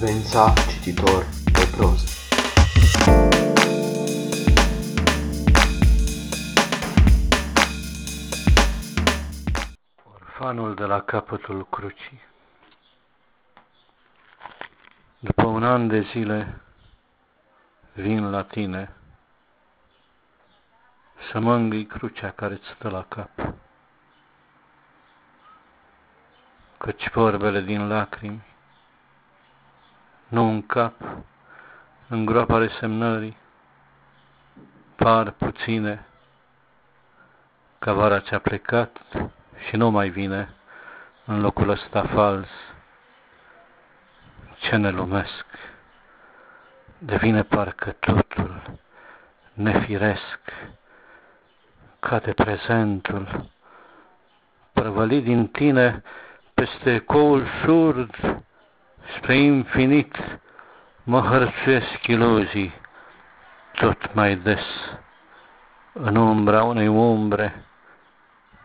Vența, cititor de proză Orfanul de la capătul crucii După un an de zile vin la tine să mângâi crucea care îți stă la cap. Căci vorbele din lacrimi nu în cap, în groapa resemnării, par puține, ca vara ce-a plecat și nu mai vine în locul ăsta fals. Ce ne lumesc, devine parcă totul nefiresc, cade prezentul, prăvălit din tine peste ecoul surd, spre infinit mă hărțuiesc iluzii tot mai des în umbra unei umbre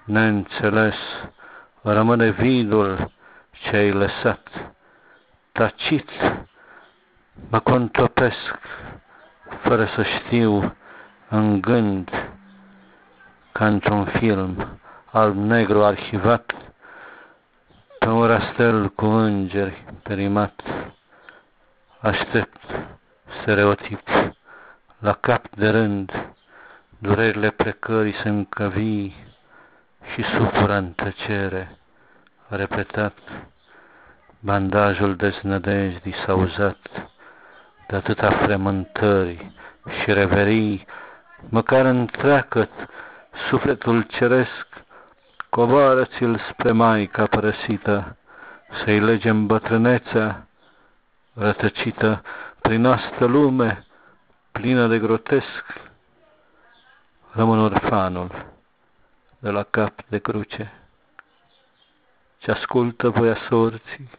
neînțeles rămâne vidul ce ai lăsat tacit mă contopesc fără să știu în gând ca într-un film alb-negru arhivat pe un rastel cu îngeri perimat, aștept stereotip la cap de rând, durerile plecării se încăvii și supura în tăcere, repetat, bandajul deznădejdii s-a uzat de atâta fremântări și reverii, măcar întreacăt sufletul ceresc Coboară-ți-l spre Maica părăsită, Să-i legem bătrânețea rătăcită prin astă lume plină de grotesc. Rămân orfanul de la cap de cruce, Ce ascultă voia sorții,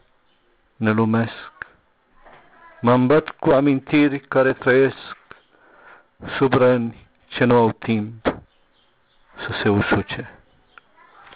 ne lumesc. Mă îmbăt cu amintiri care trăiesc sub răni ce nu au timp să se usuce.